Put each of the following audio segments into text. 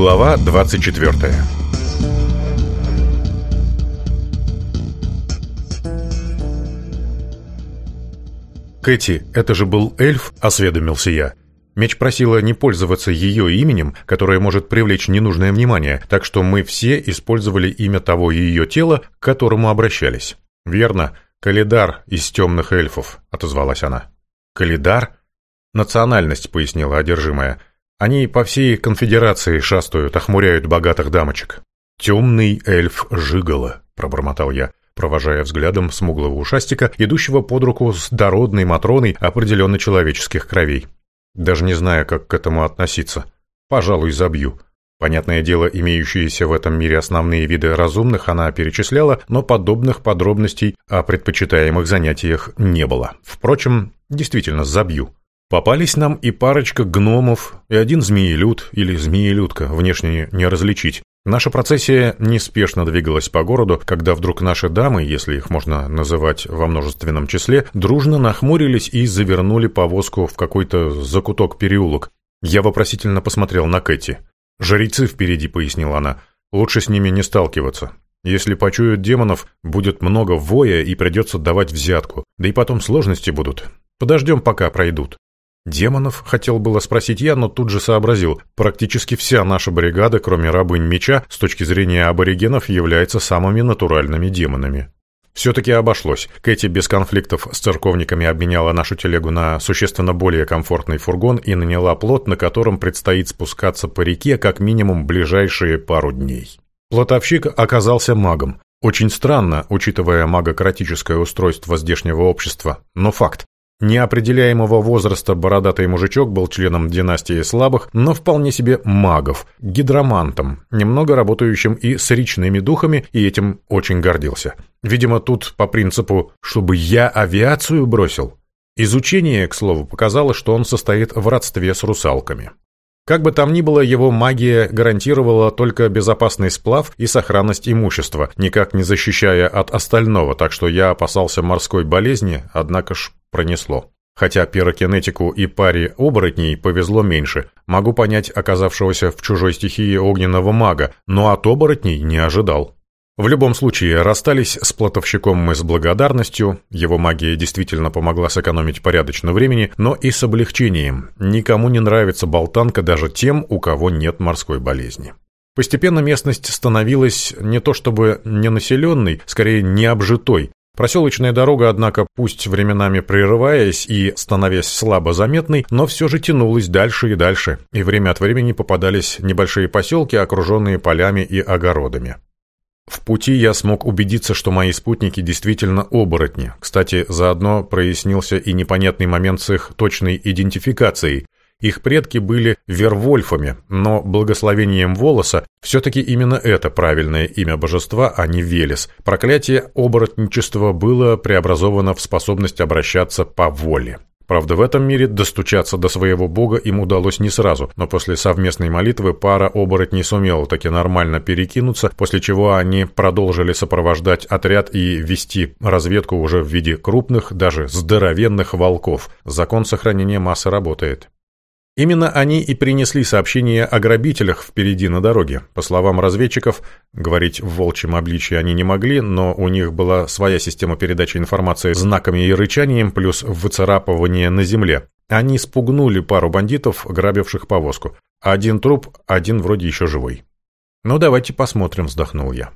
Глава 24 «Кэти, это же был эльф», — осведомился я. Меч просила не пользоваться ее именем, которое может привлечь ненужное внимание, так что мы все использовали имя того ее тела, к которому обращались. «Верно, Калидар из темных эльфов», — отозвалась она. «Калидар?» «Национальность», — пояснила одержимая, — они по всей конфедерации шастают, охмуряют богатых дамочек. «Темный эльф Жигала», — пробормотал я, провожая взглядом смуглого ушастика, идущего под руку с дородной Матроной определенно человеческих кровей. Даже не знаю, как к этому относиться. Пожалуй, забью. Понятное дело, имеющиеся в этом мире основные виды разумных она перечисляла, но подобных подробностей о предпочитаемых занятиях не было. Впрочем, действительно, забью. Попались нам и парочка гномов, и один змеелюд или змеелюдка, внешне не различить. Наша процессия неспешно двигалась по городу, когда вдруг наши дамы, если их можно называть во множественном числе, дружно нахмурились и завернули повозку в какой-то закуток переулок. Я вопросительно посмотрел на Кэти. «Жрецы впереди», — пояснила она. «Лучше с ними не сталкиваться. Если почуют демонов, будет много воя и придется давать взятку. Да и потом сложности будут. Подождем, пока пройдут». Демонов, хотел было спросить я, но тут же сообразил. Практически вся наша бригада, кроме рабынь меча, с точки зрения аборигенов, является самыми натуральными демонами. Все-таки обошлось. Кэти без конфликтов с церковниками обменяла нашу телегу на существенно более комфортный фургон и наняла плот, на котором предстоит спускаться по реке как минимум ближайшие пару дней. Плотовщик оказался магом. Очень странно, учитывая магократическое устройство здешнего общества, но факт. Неопределяемого возраста бородатый мужичок был членом династии слабых, но вполне себе магов, гидромантом, немного работающим и с речными духами, и этим очень гордился. Видимо, тут по принципу «чтобы я авиацию бросил». Изучение, к слову, показало, что он состоит в родстве с русалками. Как бы там ни было, его магия гарантировала только безопасный сплав и сохранность имущества, никак не защищая от остального, так что я опасался морской болезни, однако ж пронесло. Хотя пирокинетику и паре оборотней повезло меньше. Могу понять оказавшегося в чужой стихии огненного мага, но от оборотней не ожидал. В любом случае, расстались с платовщиком мы с благодарностью, его магия действительно помогла сэкономить порядочно времени, но и с облегчением. Никому не нравится болтанка даже тем, у кого нет морской болезни. Постепенно местность становилась не то чтобы ненаселенной, скорее необжитой. Проселочная дорога, однако, пусть временами прерываясь и становясь слабо заметной, но все же тянулась дальше и дальше, и время от времени попадались небольшие поселки, окруженные полями и огородами. В пути я смог убедиться, что мои спутники действительно оборотни. Кстати, заодно прояснился и непонятный момент с их точной идентификацией. Их предки были вервольфами, но благословением волоса все-таки именно это правильное имя божества, а не Велес. Проклятие оборотничества было преобразовано в способность обращаться по воле. Правда, в этом мире достучаться до своего бога им удалось не сразу, но после совместной молитвы пара оборотней сумела таки нормально перекинуться, после чего они продолжили сопровождать отряд и вести разведку уже в виде крупных, даже здоровенных волков. Закон сохранения массы работает. Именно они и принесли сообщение о грабителях впереди на дороге. По словам разведчиков, говорить в волчьем обличии они не могли, но у них была своя система передачи информации знаками и рычанием, плюс выцарапывание на земле. Они спугнули пару бандитов, грабивших повозку. Один труп, один вроде еще живой. «Ну, давайте посмотрим», — вздохнул я.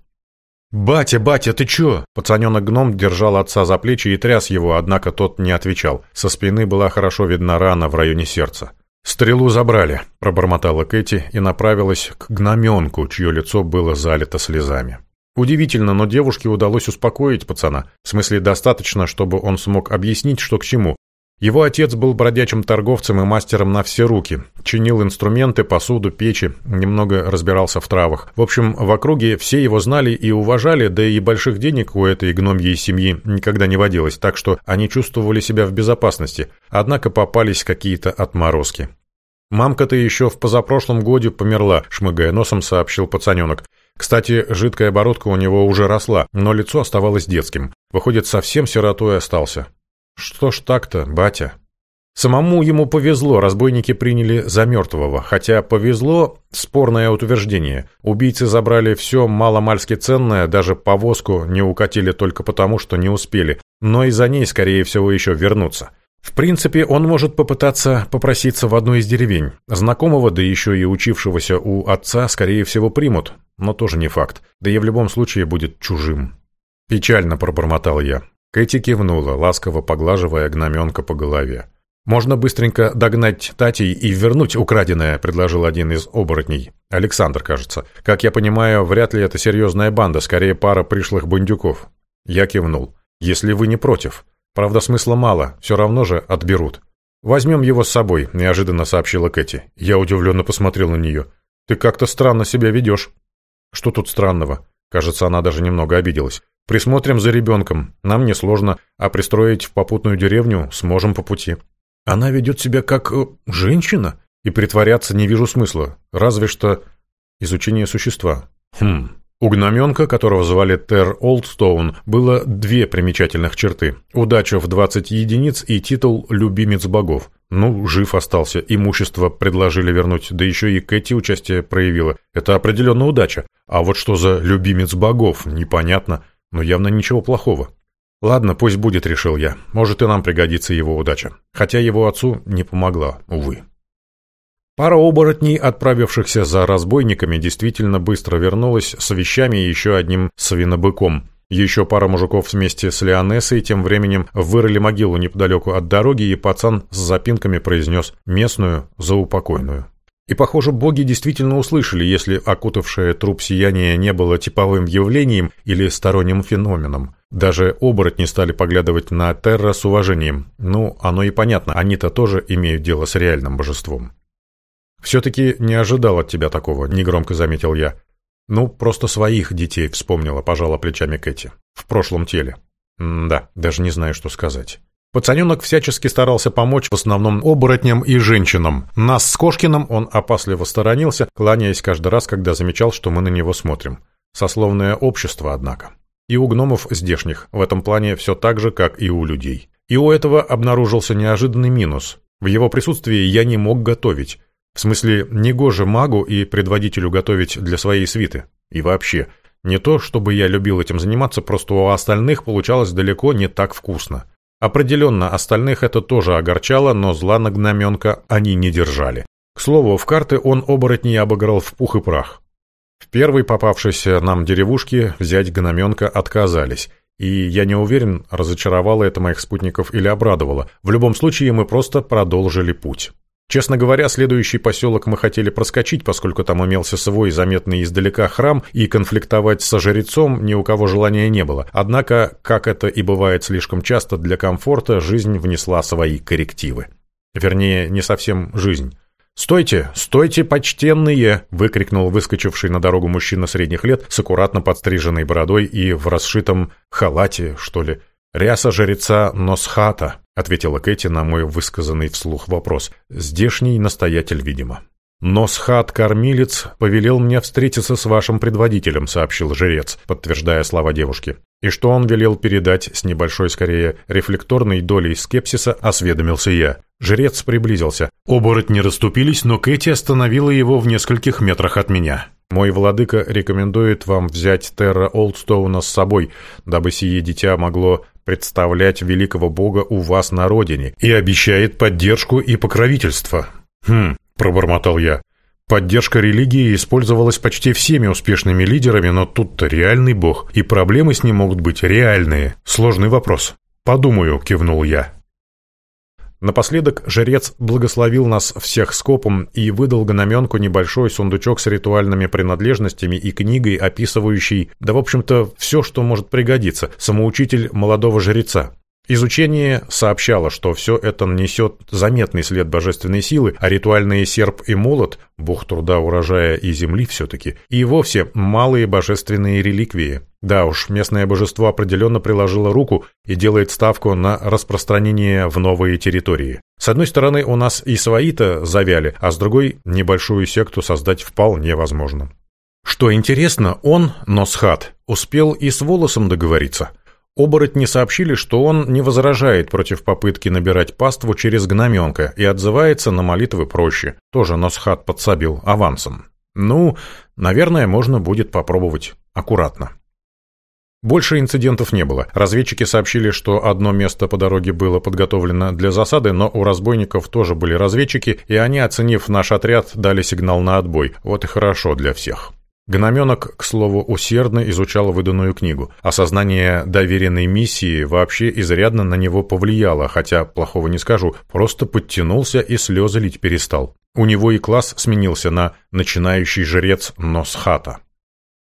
«Батя, батя, ты чё?» Пацаненок-гном держал отца за плечи и тряс его, однако тот не отвечал. Со спины была хорошо видна рана в районе сердца. «Стрелу забрали», — пробормотала Кэти и направилась к гноменку, чье лицо было залито слезами. Удивительно, но девушке удалось успокоить пацана. В смысле, достаточно, чтобы он смог объяснить, что к чему, его отец был бродячим торговцем и мастером на все руки. Чинил инструменты, посуду, печи, немного разбирался в травах. В общем, в округе все его знали и уважали, да и больших денег у этой гномьей семьи никогда не водилось, так что они чувствовали себя в безопасности. Однако попались какие-то отморозки. «Мамка-то еще в позапрошлом годе померла», — шмыгая носом сообщил пацаненок. Кстати, жидкая бородка у него уже росла, но лицо оставалось детским. Выходит, совсем сиротой остался. Что ж так-то, батя? Самому ему повезло, разбойники приняли за мертвого, хотя повезло – спорное утверждение. Убийцы забрали все маломальски ценное, даже повозку не укатили только потому, что не успели, но и за ней, скорее всего, еще вернутся. В принципе, он может попытаться попроситься в одну из деревень. Знакомого, да еще и учившегося у отца, скорее всего, примут, но тоже не факт, да и в любом случае будет чужим. «Печально», – пробормотал я. Кэти кивнула, ласково поглаживая гноменка по голове. «Можно быстренько догнать тати и вернуть украденное», — предложил один из оборотней. «Александр, кажется. Как я понимаю, вряд ли это серьезная банда, скорее пара пришлых бандюков». Я кивнул. «Если вы не против. Правда, смысла мало, все равно же отберут». «Возьмем его с собой», — неожиданно сообщила Кэти. Я удивленно посмотрел на нее. «Ты как-то странно себя ведешь». «Что тут странного?» Кажется, она даже немного обиделась. Присмотрим за ребенком, нам несложно, а пристроить в попутную деревню сможем по пути. Она ведет себя как э, женщина, и притворяться не вижу смысла, разве что изучение существа. Хм. У гноменка, которого звали Тер Олдстоун, было две примечательных черты. Удача в 20 единиц и титул «Любимец богов». Ну, жив остался, имущество предложили вернуть, да еще и Кэти участие проявила. Это определенно удача. А вот что за «любимец богов» – непонятно но явно ничего плохого. «Ладно, пусть будет», — решил я. «Может, и нам пригодится его удача. Хотя его отцу не помогла, увы». Пара оборотней, отправившихся за разбойниками, действительно быстро вернулась с вещами и еще одним свинобыком. Еще пара мужиков вместе с Леонессой тем временем вырыли могилу неподалеку от дороги, и пацан с запинками произнес местную заупокойную. И, похоже, боги действительно услышали, если окутавшее труп сияние не было типовым явлением или сторонним феноменом. Даже оборотни стали поглядывать на Терра с уважением. Ну, оно и понятно, они-то тоже имеют дело с реальным божеством. «Все-таки не ожидал от тебя такого», — негромко заметил я. «Ну, просто своих детей вспомнила», — пожала плечами Кэти. «В прошлом теле». М «Да, даже не знаю, что сказать». Пацаненок всячески старался помочь в основном оборотням и женщинам. Нас с Кошкиным он опасливо сторонился, кланяясь каждый раз, когда замечал, что мы на него смотрим. Сословное общество, однако. И у гномов здешних в этом плане все так же, как и у людей. И у этого обнаружился неожиданный минус. В его присутствии я не мог готовить. В смысле, негоже магу и предводителю готовить для своей свиты. И вообще, не то, чтобы я любил этим заниматься, просто у остальных получалось далеко не так вкусно. Определенно, остальных это тоже огорчало, но зла на гноменка они не держали. К слову, в карты он оборотней обыграл в пух и прах. В первой попавшейся нам деревушке взять гноменка отказались. И я не уверен, разочаровало это моих спутников или обрадовало. В любом случае, мы просто продолжили путь. Честно говоря, следующий поселок мы хотели проскочить, поскольку там имелся свой заметный издалека храм, и конфликтовать со жрецом ни у кого желания не было. Однако, как это и бывает слишком часто для комфорта, жизнь внесла свои коррективы. Вернее, не совсем жизнь. «Стойте! Стойте, почтенные!» — выкрикнул выскочивший на дорогу мужчина средних лет с аккуратно подстриженной бородой и в расшитом халате, что ли. «Ряса жреца Носхата», — ответила Кэти на мой высказанный вслух вопрос. «Здешний настоятель, видимо». «Носхат-кормилец повелел мне встретиться с вашим предводителем», — сообщил жрец, подтверждая слова девушки. «И что он велел передать с небольшой, скорее, рефлекторной долей скепсиса, осведомился я. Жрец приблизился. Оборотни расступились, но Кэти остановила его в нескольких метрах от меня. Мой владыка рекомендует вам взять Терра Олдстоуна с собой, дабы сие дитя могло представлять великого бога у вас на родине и обещает поддержку и покровительство». «Хм», — пробормотал я. Поддержка религии использовалась почти всеми успешными лидерами, но тут-то реальный бог, и проблемы с ним могут быть реальные. Сложный вопрос. «Подумаю», — кивнул я. Напоследок жрец благословил нас всех скопом и выдал гономенку небольшой сундучок с ритуальными принадлежностями и книгой, описывающей, да в общем-то, все, что может пригодиться, самоучитель молодого жреца. Изучение сообщало, что все это несет заметный след божественной силы, а ритуальные серп и молот, бог труда, урожая и земли все-таки, и вовсе малые божественные реликвии. Да уж, местное божество определенно приложило руку и делает ставку на распространение в новые территории. С одной стороны, у нас и свои-то завяли, а с другой, небольшую секту создать вполне возможно. Что интересно, он, Носхат, успел и с волосом договориться – Оборотни сообщили, что он не возражает против попытки набирать паству через гноменка и отзывается на молитвы проще. Тоже Носхат подсобил авансом. Ну, наверное, можно будет попробовать аккуратно. Больше инцидентов не было. Разведчики сообщили, что одно место по дороге было подготовлено для засады, но у разбойников тоже были разведчики, и они, оценив наш отряд, дали сигнал на отбой. Вот и хорошо для всех. Гноменок, к слову, усердно изучал выданную книгу. Осознание доверенной миссии вообще изрядно на него повлияло, хотя, плохого не скажу, просто подтянулся и слезы лить перестал. У него и класс сменился на «начинающий жрец Носхата».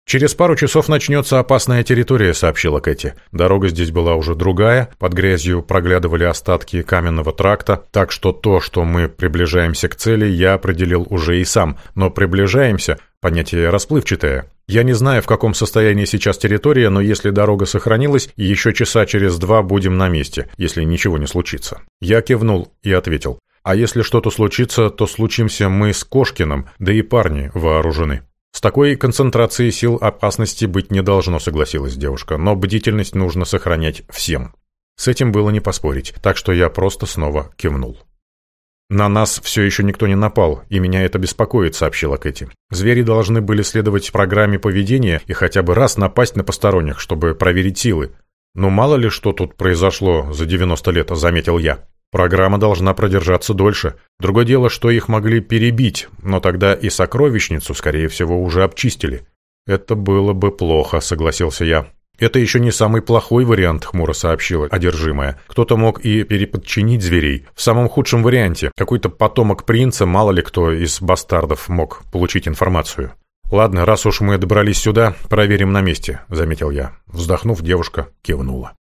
«Через пару часов начнется опасная территория», — сообщила Кэти. Дорога здесь была уже другая, под грязью проглядывали остатки каменного тракта, так что то, что мы приближаемся к цели, я определил уже и сам. Но приближаемся, Понятие расплывчатое. Я не знаю, в каком состоянии сейчас территория, но если дорога сохранилась, еще часа через два будем на месте, если ничего не случится. Я кивнул и ответил. А если что-то случится, то случимся мы с Кошкиным, да и парни вооружены. С такой концентрацией сил опасности быть не должно, согласилась девушка, но бдительность нужно сохранять всем. С этим было не поспорить, так что я просто снова кивнул. «На нас все еще никто не напал, и меня это беспокоит», — сообщила Кэти. «Звери должны были следовать программе поведения и хотя бы раз напасть на посторонних, чтобы проверить силы. Но мало ли что тут произошло за 90 лет, заметил я. Программа должна продержаться дольше. Другое дело, что их могли перебить, но тогда и сокровищницу, скорее всего, уже обчистили». «Это было бы плохо», — согласился я. «Это еще не самый плохой вариант», — хмуро сообщила одержимая. «Кто-то мог и переподчинить зверей. В самом худшем варианте. Какой-то потомок принца, мало ли кто из бастардов мог получить информацию». «Ладно, раз уж мы добрались сюда, проверим на месте», — заметил я. Вздохнув, девушка кивнула.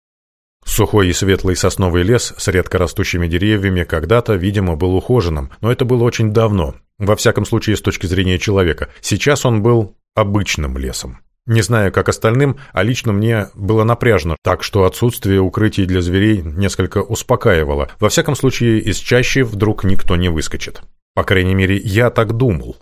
Сухой и светлый сосновый лес с редко растущими деревьями когда-то, видимо, был ухоженным, но это было очень давно, во всяком случае с точки зрения человека. Сейчас он был обычным лесом. Не знаю, как остальным, а лично мне было напряжно, так что отсутствие укрытий для зверей несколько успокаивало. Во всяком случае, из чаще вдруг никто не выскочит. По крайней мере, я так думал.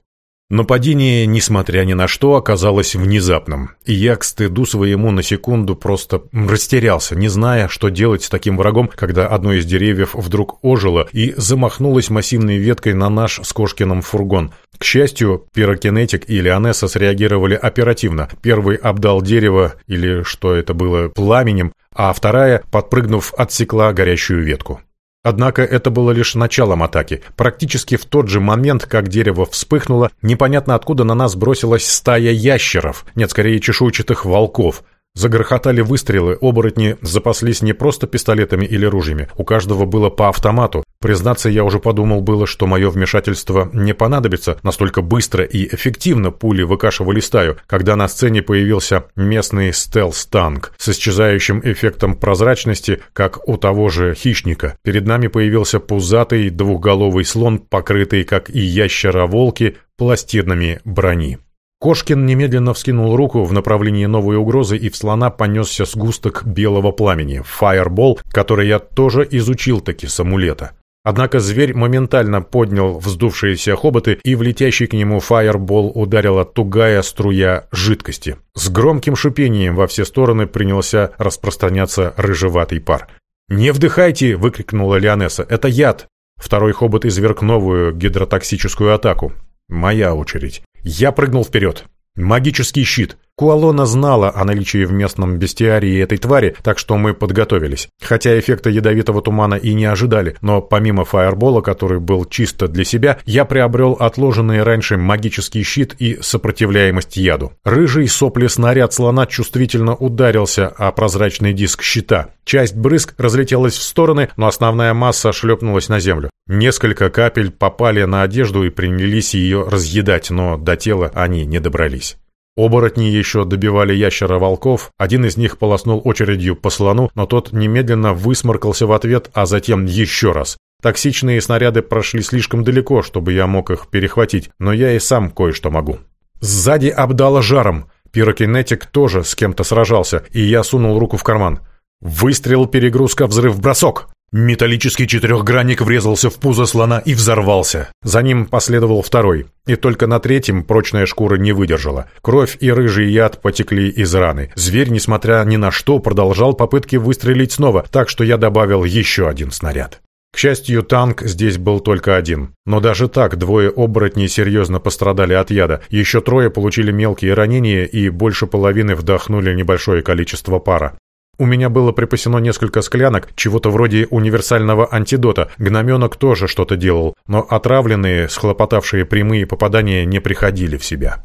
Нападение, несмотря ни на что, оказалось внезапным, и я к стыду своему на секунду просто растерялся, не зная, что делать с таким врагом, когда одно из деревьев вдруг ожило и замахнулось массивной веткой на наш с Кошкиным фургон. К счастью, пирокинетик и Леонесса среагировали оперативно. Первый обдал дерево, или что это было, пламенем, а вторая, подпрыгнув, отсекла горящую ветку. Однако это было лишь началом атаки. Практически в тот же момент, как дерево вспыхнуло, непонятно откуда на нас бросилась стая ящеров, нет, скорее чешуйчатых волков. Загрохотали выстрелы, оборотни запаслись не просто пистолетами или ружьями, у каждого было по автомату. Признаться, я уже подумал было, что мое вмешательство не понадобится, настолько быстро и эффективно пули выкашивали стаю, когда на сцене появился местный стелс-танк с исчезающим эффектом прозрачности, как у того же хищника. Перед нами появился пузатый двухголовый слон, покрытый, как и ящера-волки, пластинами брони. Кошкин немедленно вскинул руку в направлении новой угрозы, и в слона понесся сгусток белого пламени, фаербол, который я тоже изучил таки с амулета. Однако зверь моментально поднял вздувшиеся хоботы, и в летящий к нему фаербол ударила тугая струя жидкости. С громким шипением во все стороны принялся распространяться рыжеватый пар. «Не вдыхайте!» — выкрикнула Лионесса. «Это яд!» Второй хобот изверг новую гидротоксическую атаку. «Моя очередь». Я прыгнул вперед. Магический щит. Куалона знала о наличии в местном бестиарии этой твари, так что мы подготовились. Хотя эффекта ядовитого тумана и не ожидали, но помимо фаербола, который был чисто для себя, я приобрел отложенный раньше магический щит и сопротивляемость яду. Рыжий сопли снаряд слона чувствительно ударился о прозрачный диск щита. Часть брызг разлетелась в стороны, но основная масса шлепнулась на землю. Несколько капель попали на одежду и принялись ее разъедать, но до тела они не добрались. Оборотни еще добивали ящера-волков, один из них полоснул очередью по слону, но тот немедленно высморкался в ответ, а затем еще раз. Токсичные снаряды прошли слишком далеко, чтобы я мог их перехватить, но я и сам кое-что могу. Сзади обдало жаром. Пирокинетик тоже с кем-то сражался, и я сунул руку в карман. Выстрел, перегрузка, взрыв, бросок. Металлический четырехгранник врезался в пузо слона и взорвался. За ним последовал второй. И только на третьем прочная шкура не выдержала. Кровь и рыжий яд потекли из раны. Зверь, несмотря ни на что, продолжал попытки выстрелить снова, так что я добавил еще один снаряд. К счастью, танк здесь был только один. Но даже так двое оборотней серьезно пострадали от яда. Еще трое получили мелкие ранения и больше половины вдохнули небольшое количество пара. У меня было припасено несколько склянок, чего-то вроде универсального антидота. Гноменок тоже что-то делал, но отравленные, схлопотавшие прямые попадания не приходили в себя.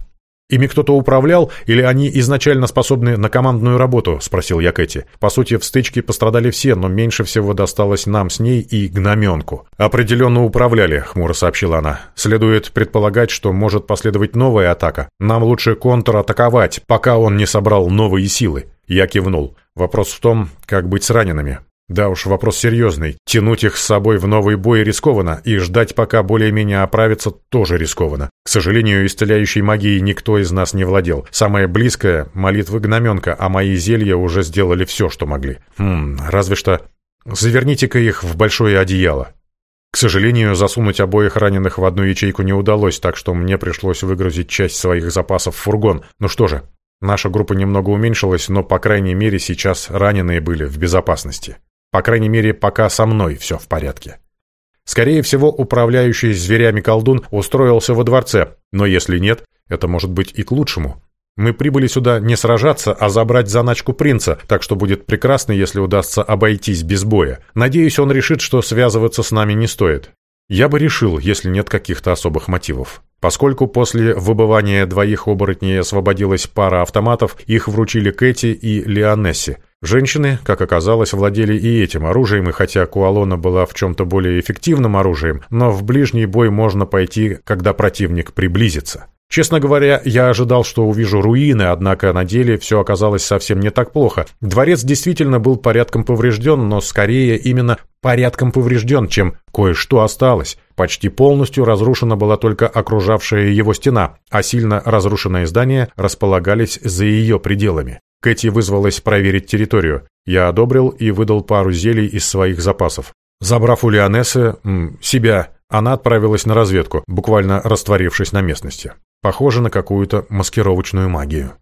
«Ими кто-то управлял, или они изначально способны на командную работу?» – спросил я Кэти. «По сути, в стычке пострадали все, но меньше всего досталось нам с ней и гноменку». «Определенно управляли», – хмуро сообщила она. «Следует предполагать, что может последовать новая атака. Нам лучше контратаковать, пока он не собрал новые силы». Я кивнул. Вопрос в том, как быть с ранеными. Да уж, вопрос серьезный. Тянуть их с собой в новый бой рискованно, и ждать, пока более-менее оправятся, тоже рискованно. К сожалению, исцеляющей магией никто из нас не владел. Самое близкое — молитвы гноменка, а мои зелья уже сделали все, что могли. Хм, разве что... Заверните-ка их в большое одеяло. К сожалению, засунуть обоих раненых в одну ячейку не удалось, так что мне пришлось выгрузить часть своих запасов в фургон. Ну что же, Наша группа немного уменьшилась, но, по крайней мере, сейчас раненые были в безопасности. По крайней мере, пока со мной все в порядке. Скорее всего, управляющий зверями колдун устроился во дворце, но если нет, это может быть и к лучшему. Мы прибыли сюда не сражаться, а забрать заначку принца, так что будет прекрасно, если удастся обойтись без боя. Надеюсь, он решит, что связываться с нами не стоит. Я бы решил, если нет каких-то особых мотивов. Поскольку после выбывания двоих оборотней освободилась пара автоматов, их вручили Кэти и Леонессе. Женщины, как оказалось, владели и этим оружием, и хотя Куалона была в чем-то более эффективным оружием, но в ближний бой можно пойти, когда противник приблизится. Честно говоря, я ожидал, что увижу руины, однако на деле все оказалось совсем не так плохо. Дворец действительно был порядком поврежден, но скорее именно порядком поврежден, чем кое-что осталось. Почти полностью разрушена была только окружавшая его стена, а сильно разрушенные здания располагались за ее пределами. Кэти вызвалась проверить территорию. Я одобрил и выдал пару зелий из своих запасов. Забрав у Лионессы, себя она отправилась на разведку, буквально растворившись на местности. Похоже на какую-то маскировочную магию.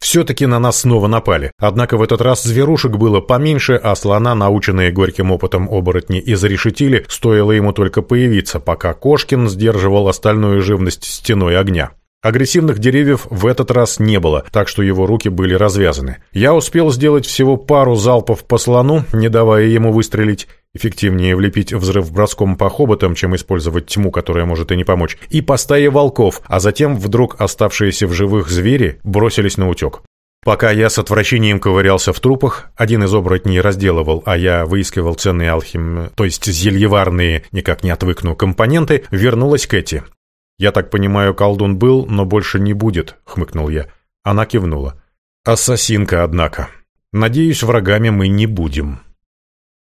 Все-таки на нас снова напали, однако в этот раз зверушек было поменьше, а слона, наученные горьким опытом оборотни, изрешетили, стоило ему только появиться, пока Кошкин сдерживал остальную живность стеной огня. Агрессивных деревьев в этот раз не было, так что его руки были развязаны. Я успел сделать всего пару залпов по слону, не давая ему выстрелить. Эффективнее влепить взрыв броском по хоботам, чем использовать тьму, которая может и не помочь. И по стае волков, а затем вдруг оставшиеся в живых звери бросились на утек. Пока я с отвращением ковырялся в трупах, один из оборотней разделывал, а я выискивал ценные алхим, то есть зельеварные, никак не отвыкну, компоненты, вернулась Кэти. «Я так понимаю, колдун был, но больше не будет», — хмыкнул я. Она кивнула. «Ассасинка, однако. Надеюсь, врагами мы не будем».